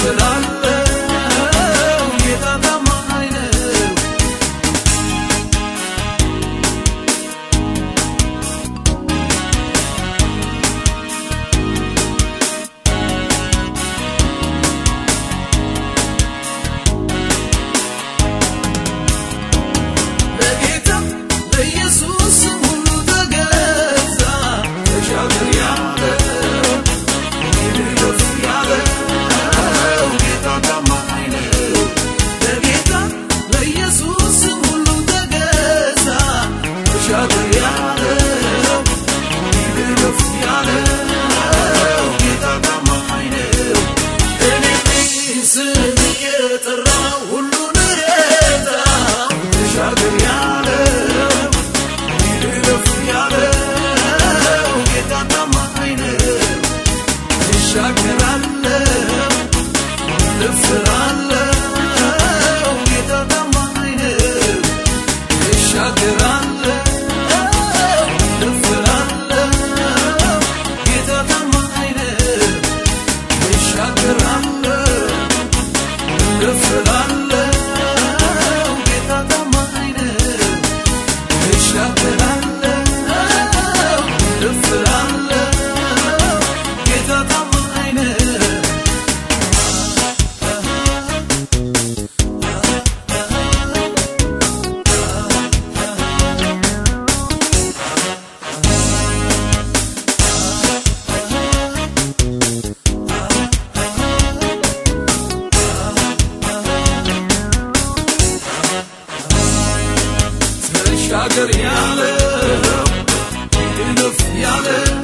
Selamun Yağdır yağdır Yağdır yağdır